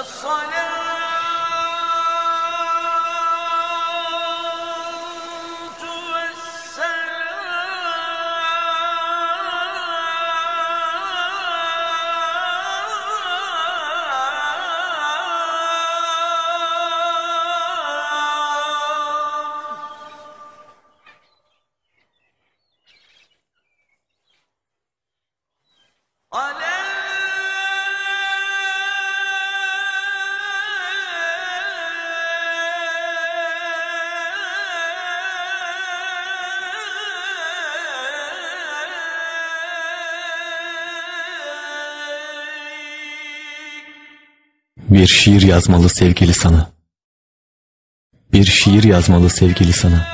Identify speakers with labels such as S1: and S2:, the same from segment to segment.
S1: الصلاة Bir şiir yazmalı sevgili sana. Bir şiir yazmalı sevgili sana.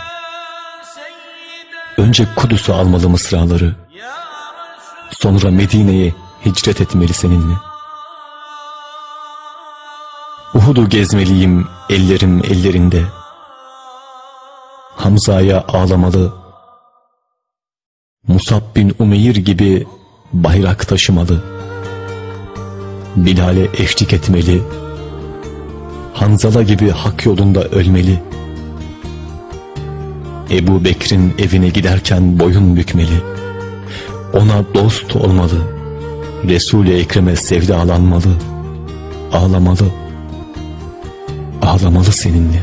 S1: Önce Kudüs'ü almalı mısraları. Sonra Medine'ye hicret etmeli seninle. Uhud'u gezmeliyim ellerim ellerinde. Hamza'ya ağlamalı. Musab bin Umeyr gibi bayrak taşımalı. Bilal'e eşlik etmeli. Hanzala gibi hak yolunda ölmeli. Ebu Bekir'in evine giderken boyun bükmeli. Ona dost olmalı. Resul-i Ekrem'e sevdalanmalı. Ağlamalı. Ağlamalı seninle.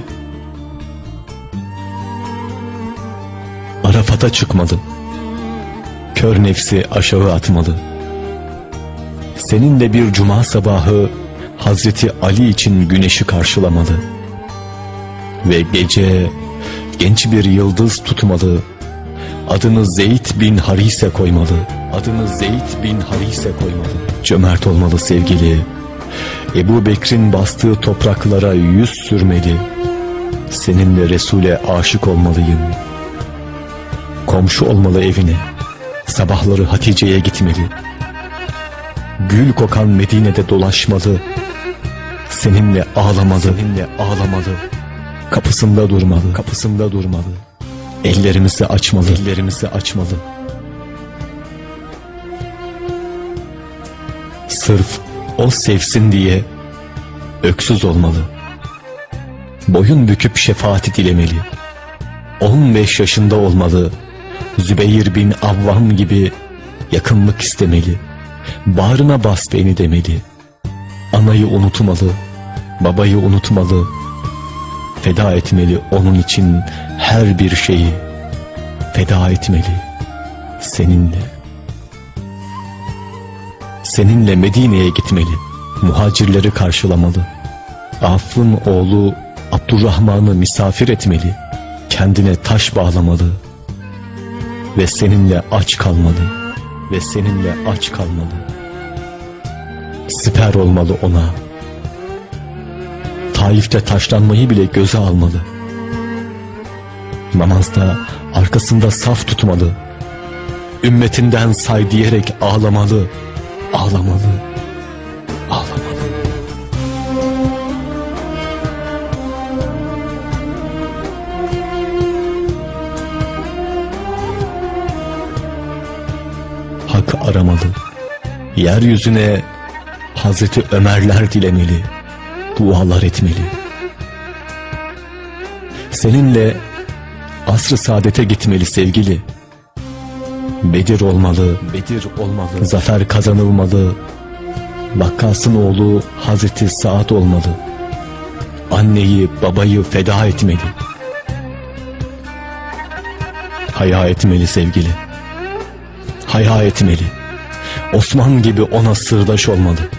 S1: Arafat'a çıkmalı. Kör nefsi aşağı atmalı. Seninle bir cuma sabahı Hazreti Ali için güneşi karşılamalı. Ve gece genç bir yıldız tutmalı. Adını Zeyd bin Harise koymalı. Adını Zeyd bin Harise koymalı. Cömert olmalı sevgili. Ebu Bekir'in bastığı topraklara yüz sürmeli. Seninle Resul'e aşık olmalıyım. Komşu olmalı evine. Sabahları Hatice'ye gitmeli. Gül kokan Medine'de dolaşmalı. Seninle ağlamalı. Seninle ağlamalı. Kapısında durmalı. Kapısında durmalı. Ellerimizi açmalı. Ellerimizi açmalı. Sırf o sevsin diye öksüz olmalı. Boyun büküp şefaati dilemeli. 15 yaşında olmalı. Zübeyir bin Avvam gibi yakınlık istemeli. Bağrına bas beni demeli. Anayı unutmalı, babayı unutmalı. Feda etmeli onun için her bir şeyi. Feda etmeli seninle. Seninle Medine'ye gitmeli. Muhacirleri karşılamalı. Affın oğlu Abdurrahman'ı misafir etmeli. Kendine taş bağlamalı. Ve seninle aç kalmalı ve seninle aç kalmalı. Siper olmalı ona. Taif'te taşlanmayı bile göze almalı. Namazda arkasında saf tutmalı. Ümmetinden say diyerek ağlamalı. Ağlamalı. Hak aramalı. Yeryüzüne Hazreti Ömerler dilemeli. Dualar etmeli. Seninle asr-ı saadete gitmeli sevgili. Bedir olmalı, Bedir olmalı, zafer kazanılmalı. Vakkasın oğlu Hazreti Saad olmalı. Anneyi, babayı feda etmeli. Haya etmeli sevgili. Haya etmeli. Osman gibi ona sırdaş olmalı.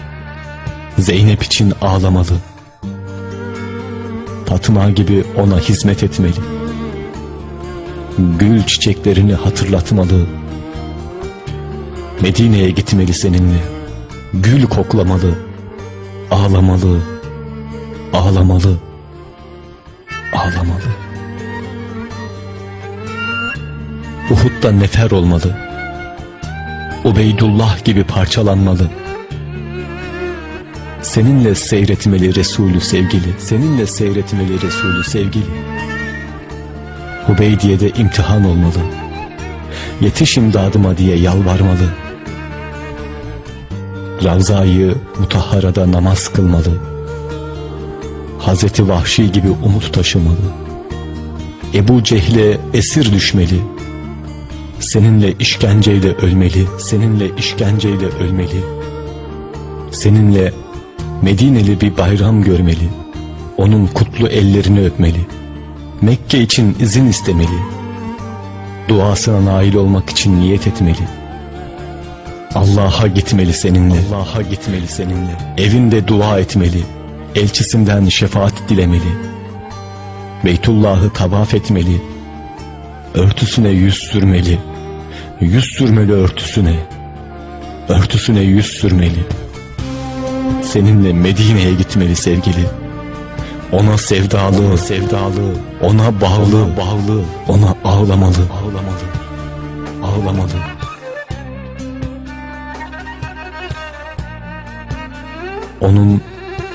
S1: Zeynep için ağlamalı. Fatıma gibi ona hizmet etmeli. Gül çiçeklerini hatırlatmalı. Medine'ye gitmeli seninle. Gül koklamalı. Ağlamalı. Ağlamalı. Ağlamalı. Uhud'da nefer olmalı. Ubeydullah gibi parçalanmalı. Seninle seyretmeli Resulü sevgili, seninle seyretmeli Resulü sevgili. Hubeydiye'de imtihan olmalı. Yetiş imdadıma diye yalvarmalı. Ravzayı mutahharada namaz kılmalı. Hazreti Vahşi gibi umut taşımalı. Ebu Cehle esir düşmeli. Seninle işkenceyle ölmeli, seninle işkenceyle ölmeli. Seninle Medineli bir bayram görmeli. Onun kutlu ellerini öpmeli. Mekke için izin istemeli. Duasına nail olmak için niyet etmeli. Allah'a gitmeli seninle. Allah'a gitmeli seninle. Evinde dua etmeli. Elçisinden şefaat dilemeli. Beytullah'ı tavaf etmeli. Örtüsüne yüz sürmeli. Yüz sürmeli örtüsüne. Örtüsüne yüz sürmeli.
S2: seninle Medine'ye gitmeli sevgili. Ona sevdalı, sevdalı, ona bağlı, bağlı, ona ağlamalı, ağlamalı, ağlamalı. Onun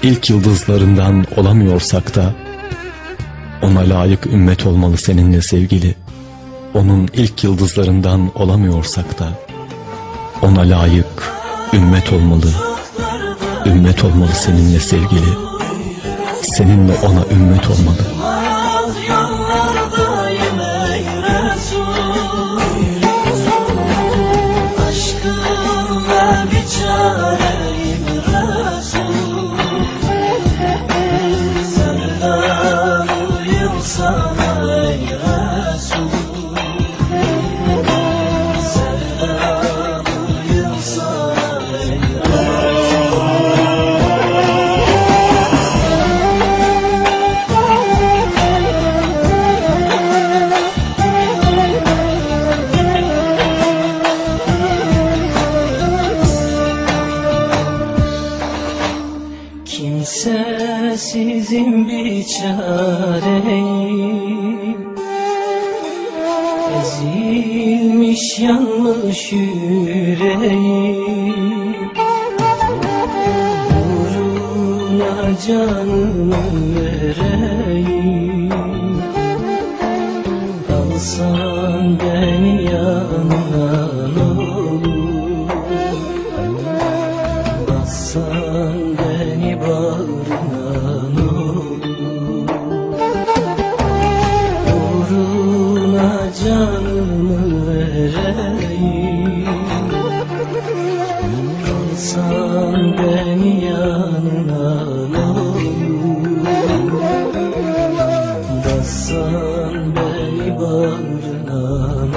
S2: ilk yıldızlarından olamıyorsak da ona layık ümmet olmalı seninle sevgili. Onun ilk yıldızlarından olamıyorsak da ona layık ümmet olmalı. Ümmet olmalı seninle sevgili. Seninle ona ümmet olmalı.
S1: Aşkınla biçareyim Resul Kimsesizim bir çareyim Ezilmiş yanmış yüreğim. Uğruna canımı vereyim. Alsan beni yanına Bassan beni bağrına